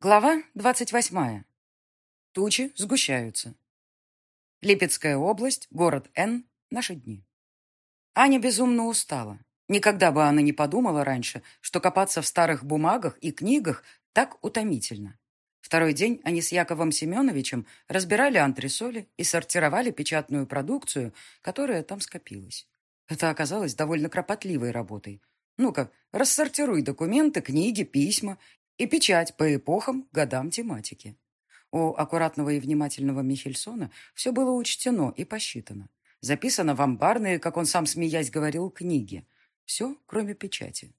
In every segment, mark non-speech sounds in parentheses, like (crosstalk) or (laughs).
Глава двадцать восьмая. Тучи сгущаются. Липецкая область, город Н. Наши дни. Аня безумно устала. Никогда бы она не подумала раньше, что копаться в старых бумагах и книгах так утомительно. Второй день они с Яковом Семеновичем разбирали антресоли и сортировали печатную продукцию, которая там скопилась. Это оказалось довольно кропотливой работой. Ну-ка, рассортируй документы, книги, письма и печать по эпохам, годам тематики. У аккуратного и внимательного Михельсона все было учтено и посчитано. Записано в амбарные, как он сам смеясь говорил, книги. Все, кроме печати.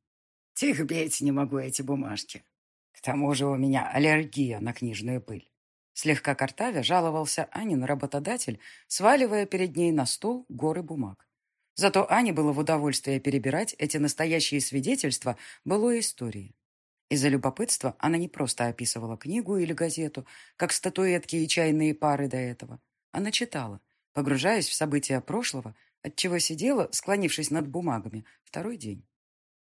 Терпеть не могу эти бумажки. К тому же у меня аллергия на книжную пыль. Слегка картавя жаловался Анин работодатель, сваливая перед ней на стол горы бумаг. Зато Ане было в удовольствие перебирать эти настоящие свидетельства былой истории. Из-за любопытства она не просто описывала книгу или газету, как статуэтки и чайные пары до этого. Она читала, погружаясь в события прошлого, отчего сидела, склонившись над бумагами, второй день.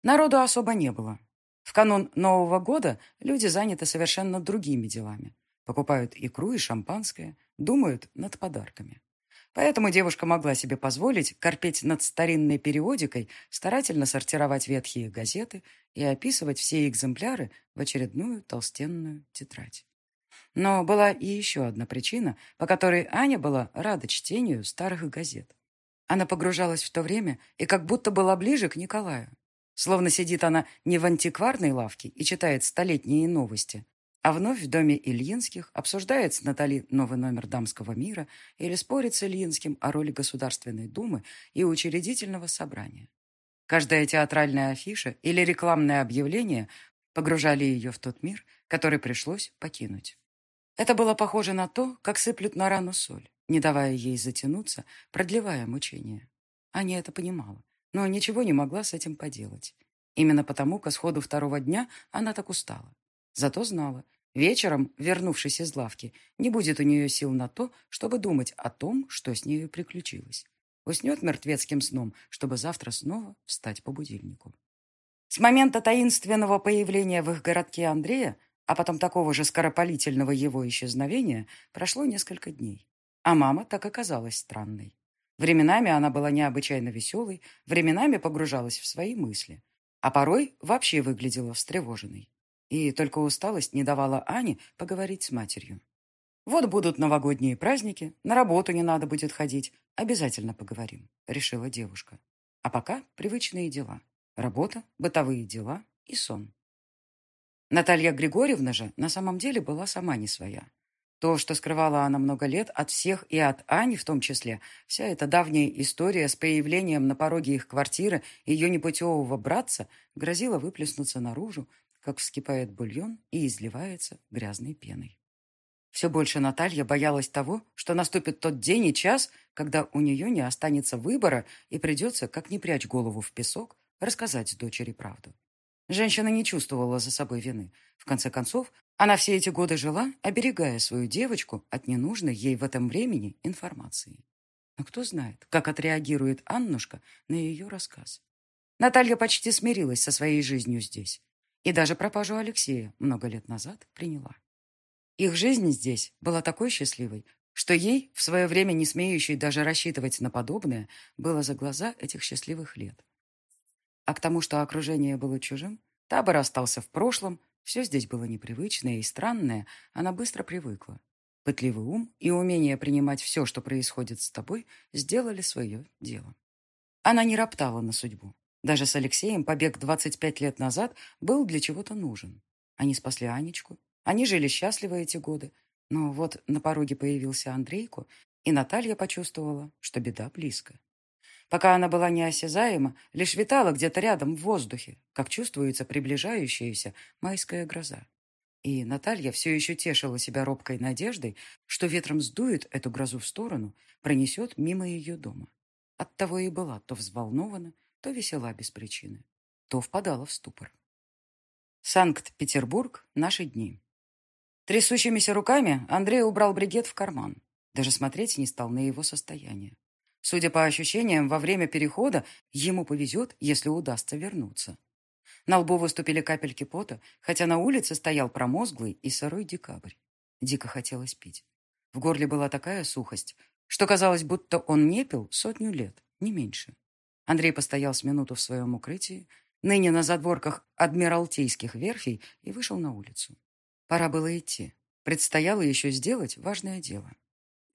Народу особо не было. В канун Нового года люди заняты совершенно другими делами. Покупают икру и шампанское, думают над подарками. Поэтому девушка могла себе позволить корпеть над старинной периодикой, старательно сортировать ветхие газеты и описывать все экземпляры в очередную толстенную тетрадь. Но была и еще одна причина, по которой Аня была рада чтению старых газет. Она погружалась в то время и как будто была ближе к Николаю. Словно сидит она не в антикварной лавке и читает столетние новости, а вновь в доме Ильинских обсуждает с Натали новый номер «Дамского мира» или спорит с Ильинским о роли Государственной Думы и учредительного собрания. Каждая театральная афиша или рекламное объявление погружали ее в тот мир, который пришлось покинуть. Это было похоже на то, как сыплют на рану соль, не давая ей затянуться, продлевая мучения. Аня это понимала, но ничего не могла с этим поделать. Именно потому, к исходу второго дня она так устала. Зато знала, вечером, вернувшись из лавки, не будет у нее сил на то, чтобы думать о том, что с нею приключилось. Уснет мертвецким сном, чтобы завтра снова встать по будильнику. С момента таинственного появления в их городке Андрея, а потом такого же скоропалительного его исчезновения, прошло несколько дней. А мама так оказалась странной. Временами она была необычайно веселой, временами погружалась в свои мысли, а порой вообще выглядела встревоженной. И только усталость не давала Ане поговорить с матерью. «Вот будут новогодние праздники, на работу не надо будет ходить. Обязательно поговорим», — решила девушка. А пока привычные дела. Работа, бытовые дела и сон. Наталья Григорьевна же на самом деле была сама не своя. То, что скрывала она много лет от всех и от Ани в том числе, вся эта давняя история с появлением на пороге их квартиры ее непутевого братца грозила выплеснуться наружу как вскипает бульон и изливается грязной пеной. Все больше Наталья боялась того, что наступит тот день и час, когда у нее не останется выбора и придется, как не прячь голову в песок, рассказать дочери правду. Женщина не чувствовала за собой вины. В конце концов, она все эти годы жила, оберегая свою девочку от ненужной ей в этом времени информации. Но кто знает, как отреагирует Аннушка на ее рассказ. Наталья почти смирилась со своей жизнью здесь. И даже пропажу Алексея много лет назад приняла. Их жизнь здесь была такой счастливой, что ей, в свое время не смеющей даже рассчитывать на подобное, было за глаза этих счастливых лет. А к тому, что окружение было чужим, табор остался в прошлом, все здесь было непривычное и странное, она быстро привыкла. Пытливый ум и умение принимать все, что происходит с тобой, сделали свое дело. Она не роптала на судьбу. Даже с Алексеем побег 25 лет назад был для чего-то нужен. Они спасли Анечку. Они жили счастливо эти годы. Но вот на пороге появился Андрейку, и Наталья почувствовала, что беда близко. Пока она была неосязаема, лишь витала где-то рядом в воздухе, как чувствуется приближающаяся майская гроза. И Наталья все еще тешила себя робкой надеждой, что ветром сдует эту грозу в сторону, пронесет мимо ее дома. Оттого и была то взволнована, то весела без причины, то впадала в ступор. Санкт-Петербург. Наши дни. Трясущимися руками Андрей убрал бригет в карман. Даже смотреть не стал на его состояние. Судя по ощущениям, во время перехода ему повезет, если удастся вернуться. На лбу выступили капельки пота, хотя на улице стоял промозглый и сырой декабрь. Дико хотелось пить. В горле была такая сухость, что казалось, будто он не пил сотню лет, не меньше. Андрей постоял с минуту в своем укрытии, ныне на задворках адмиралтейских верфей, и вышел на улицу. Пора было идти. Предстояло еще сделать важное дело.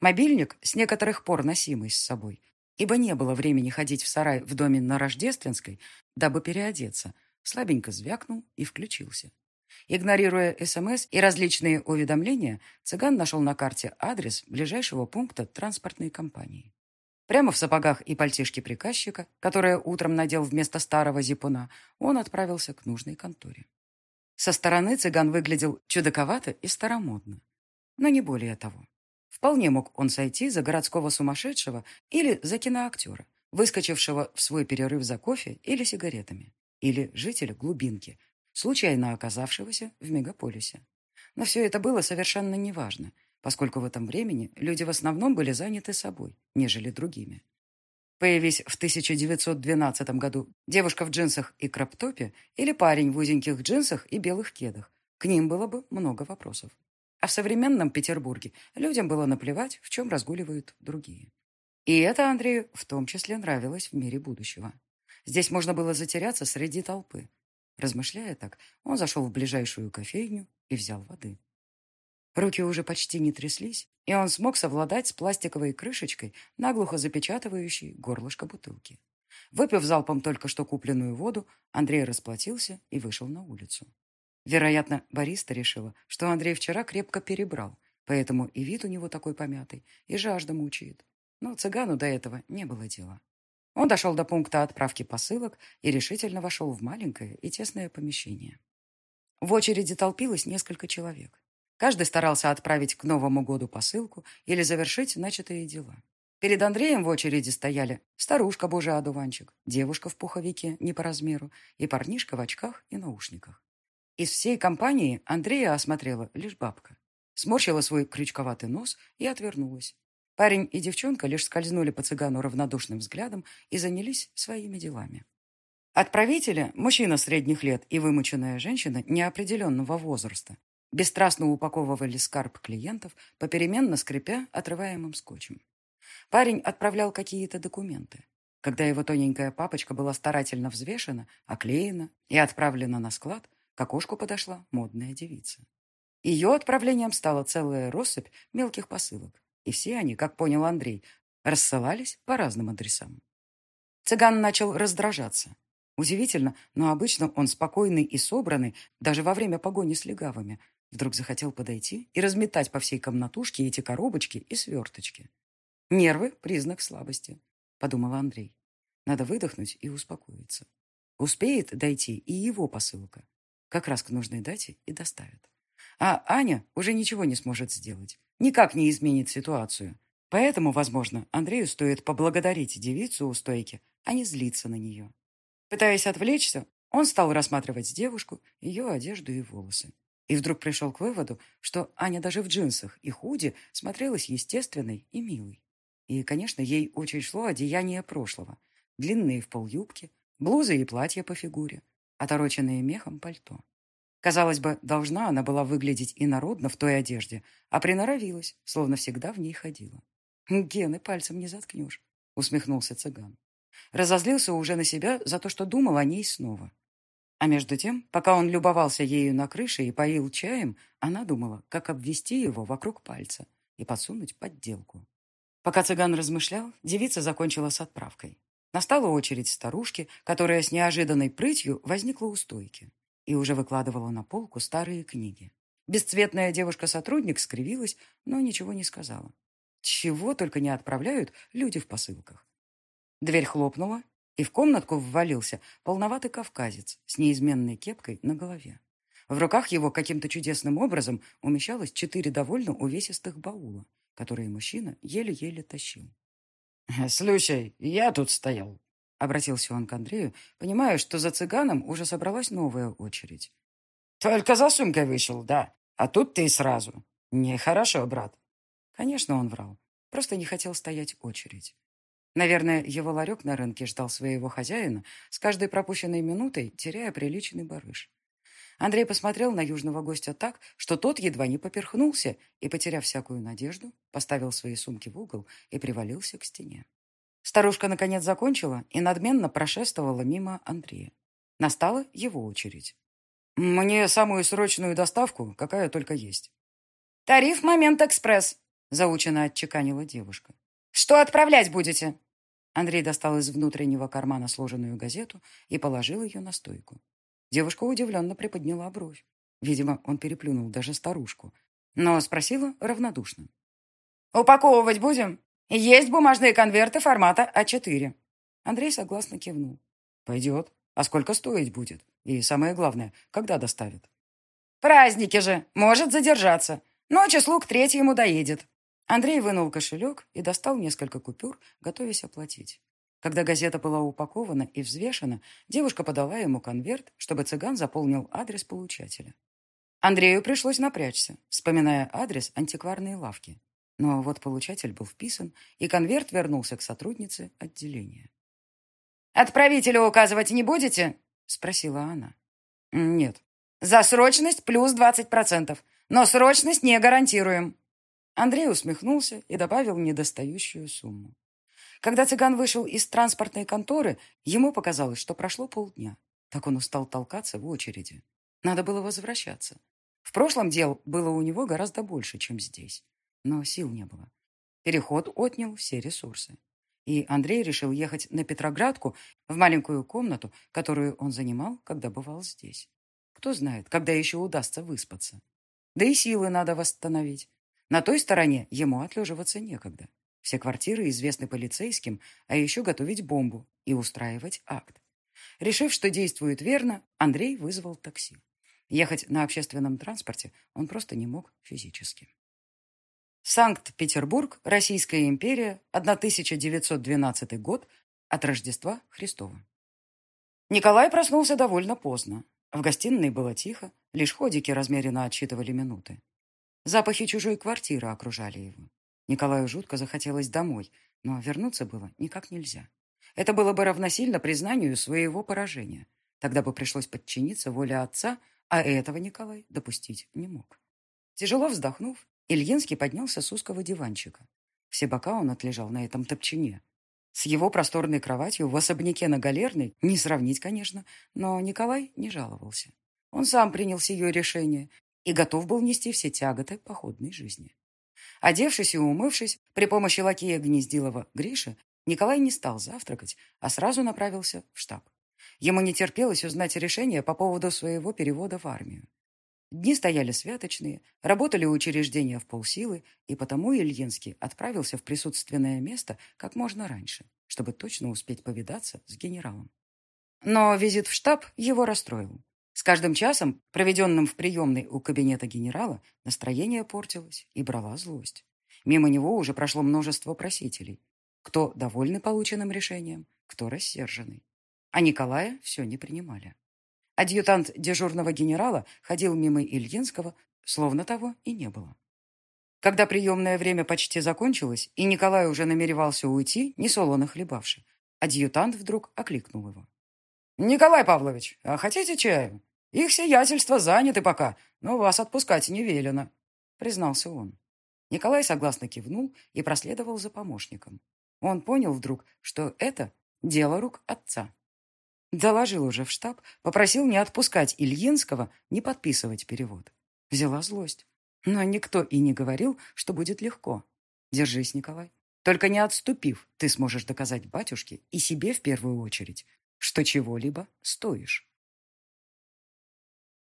Мобильник, с некоторых пор носимый с собой, ибо не было времени ходить в сарай в доме на Рождественской, дабы переодеться, слабенько звякнул и включился. Игнорируя СМС и различные уведомления, цыган нашел на карте адрес ближайшего пункта транспортной компании. Прямо в сапогах и пальтишке приказчика, которое утром надел вместо старого зипуна, он отправился к нужной конторе. Со стороны цыган выглядел чудаковато и старомодно, но не более того. Вполне мог он сойти за городского сумасшедшего или за киноактера, выскочившего в свой перерыв за кофе или сигаретами, или жителя глубинки, случайно оказавшегося в мегаполисе. Но все это было совершенно неважно, поскольку в этом времени люди в основном были заняты собой, нежели другими. Появись в 1912 году девушка в джинсах и кроптопе или парень в узеньких джинсах и белых кедах, к ним было бы много вопросов. А в современном Петербурге людям было наплевать, в чем разгуливают другие. И это Андрею в том числе нравилось в мире будущего. Здесь можно было затеряться среди толпы, Размышляя так, он зашел в ближайшую кофейню и взял воды. Руки уже почти не тряслись, и он смог совладать с пластиковой крышечкой, наглухо запечатывающей горлышко бутылки. Выпив залпом только что купленную воду, Андрей расплатился и вышел на улицу. Вероятно, бариста решила, что Андрей вчера крепко перебрал, поэтому и вид у него такой помятый, и жажда мучает. Но цыгану до этого не было дела. Он дошел до пункта отправки посылок и решительно вошел в маленькое и тесное помещение. В очереди толпилось несколько человек. Каждый старался отправить к Новому году посылку или завершить начатые дела. Перед Андреем в очереди стояли старушка божий одуванчик, девушка в пуховике не по размеру и парнишка в очках и наушниках. Из всей компании Андрея осмотрела лишь бабка. Сморщила свой крючковатый нос и отвернулась. Парень и девчонка лишь скользнули по цыгану равнодушным взглядом и занялись своими делами. Отправители, мужчина средних лет и вымученная женщина неопределенного возраста, бесстрастно упаковывали скарб клиентов, попеременно скрипя отрываемым скотчем. Парень отправлял какие-то документы. Когда его тоненькая папочка была старательно взвешена, оклеена и отправлена на склад, к окошку подошла модная девица. Ее отправлением стала целая россыпь мелких посылок и все они, как понял Андрей, рассылались по разным адресам. Цыган начал раздражаться. Удивительно, но обычно он спокойный и собранный, даже во время погони с легавыми, вдруг захотел подойти и разметать по всей комнатушке эти коробочки и сверточки. «Нервы — признак слабости», — подумал Андрей. «Надо выдохнуть и успокоиться. Успеет дойти и его посылка. Как раз к нужной дате и доставят. А Аня уже ничего не сможет сделать никак не изменит ситуацию. Поэтому, возможно, Андрею стоит поблагодарить девицу у стойки, а не злиться на нее. Пытаясь отвлечься, он стал рассматривать девушку, ее одежду и волосы. И вдруг пришел к выводу, что Аня даже в джинсах и худи смотрелась естественной и милой. И, конечно, ей очень шло одеяние прошлого. Длинные в пол юбки, блузы и платья по фигуре, отороченные мехом пальто. Казалось бы, должна она была выглядеть инородно в той одежде, а приноровилась, словно всегда в ней ходила. «Гены пальцем не заткнешь», — усмехнулся цыган. Разозлился уже на себя за то, что думал о ней снова. А между тем, пока он любовался ею на крыше и поил чаем, она думала, как обвести его вокруг пальца и подсунуть подделку. Пока цыган размышлял, девица закончила с отправкой. Настала очередь старушки, которая с неожиданной прытью возникла у стойки и уже выкладывала на полку старые книги. Бесцветная девушка-сотрудник скривилась, но ничего не сказала. Чего только не отправляют люди в посылках. Дверь хлопнула, и в комнатку ввалился полноватый кавказец с неизменной кепкой на голове. В руках его каким-то чудесным образом умещалось четыре довольно увесистых баула, которые мужчина еле-еле тащил. (laughs) «Слушай, я тут стоял», Обратился он к Андрею, понимая, что за цыганом уже собралась новая очередь. «Только за сумкой вышел, да. А тут ты сразу. Нехорошо, брат». Конечно, он врал. Просто не хотел стоять очередь. Наверное, его ларек на рынке ждал своего хозяина, с каждой пропущенной минутой теряя приличный барыш. Андрей посмотрел на южного гостя так, что тот едва не поперхнулся и, потеряв всякую надежду, поставил свои сумки в угол и привалился к стене. Старушка, наконец, закончила и надменно прошествовала мимо Андрея. Настала его очередь. «Мне самую срочную доставку, какая только есть». «Тариф «Момент Экспресс», — заучено отчеканила девушка. «Что отправлять будете?» Андрей достал из внутреннего кармана сложенную газету и положил ее на стойку. Девушка удивленно приподняла бровь. Видимо, он переплюнул даже старушку, но спросила равнодушно. «Упаковывать будем? Есть бумажные конверты формата А4». Андрей согласно кивнул. «Пойдет. А сколько стоить будет? И самое главное, когда доставят?» «Праздники же. Может задержаться. Но числу к третьему доедет». Андрей вынул кошелек и достал несколько купюр, готовясь оплатить. Когда газета была упакована и взвешена, девушка подала ему конверт, чтобы цыган заполнил адрес получателя. Андрею пришлось напрячься, вспоминая адрес антикварной лавки. Но вот получатель был вписан, и конверт вернулся к сотруднице отделения. «Отправителя указывать не будете?» — спросила она. «Нет». «За срочность плюс 20%, но срочность не гарантируем». Андрей усмехнулся и добавил недостающую сумму. Когда цыган вышел из транспортной конторы, ему показалось, что прошло полдня. Так он устал толкаться в очереди. Надо было возвращаться. В прошлом дел было у него гораздо больше, чем здесь. Но сил не было. Переход отнял все ресурсы. И Андрей решил ехать на Петроградку в маленькую комнату, которую он занимал, когда бывал здесь. Кто знает, когда еще удастся выспаться. Да и силы надо восстановить. На той стороне ему отлеживаться некогда. Все квартиры известны полицейским, а еще готовить бомбу и устраивать акт. Решив, что действует верно, Андрей вызвал такси. Ехать на общественном транспорте он просто не мог физически. Санкт-Петербург, Российская империя, 1912 год, от Рождества Христова. Николай проснулся довольно поздно. В гостиной было тихо, лишь ходики размеренно отсчитывали минуты. Запахи чужой квартиры окружали его. Николаю жутко захотелось домой, но вернуться было никак нельзя. Это было бы равносильно признанию своего поражения. Тогда бы пришлось подчиниться воле отца, а этого Николай допустить не мог. Тяжело вздохнув, Ильинский поднялся с узкого диванчика. Все бока он отлежал на этом топчине. С его просторной кроватью в особняке на Галерной не сравнить, конечно, но Николай не жаловался. Он сам принял ее решение и готов был нести все тяготы походной жизни. Одевшись и умывшись, при помощи лакея Гнездилова Гриши, Николай не стал завтракать, а сразу направился в штаб. Ему не терпелось узнать решение по поводу своего перевода в армию. Дни стояли святочные, работали учреждения в полсилы, и потому Ильинский отправился в присутственное место как можно раньше, чтобы точно успеть повидаться с генералом. Но визит в штаб его расстроил. С каждым часом, проведенным в приемной у кабинета генерала, настроение портилось и брала злость. Мимо него уже прошло множество просителей. Кто довольны полученным решением, кто рассерженный. А Николая все не принимали. Адъютант дежурного генерала ходил мимо Ильинского, словно того и не было. Когда приемное время почти закончилось, и Николай уже намеревался уйти, не солоно хлебавши, адъютант вдруг окликнул его. «Николай Павлович, а хотите чаю? Их сиятельство заняты пока, но вас отпускать не велено», — признался он. Николай согласно кивнул и проследовал за помощником. Он понял вдруг, что это дело рук отца. Доложил уже в штаб, попросил не отпускать Ильинского, не подписывать перевод. Взяла злость. Но никто и не говорил, что будет легко. Держись, Николай. Только не отступив, ты сможешь доказать батюшке и себе в первую очередь, что чего-либо стоишь.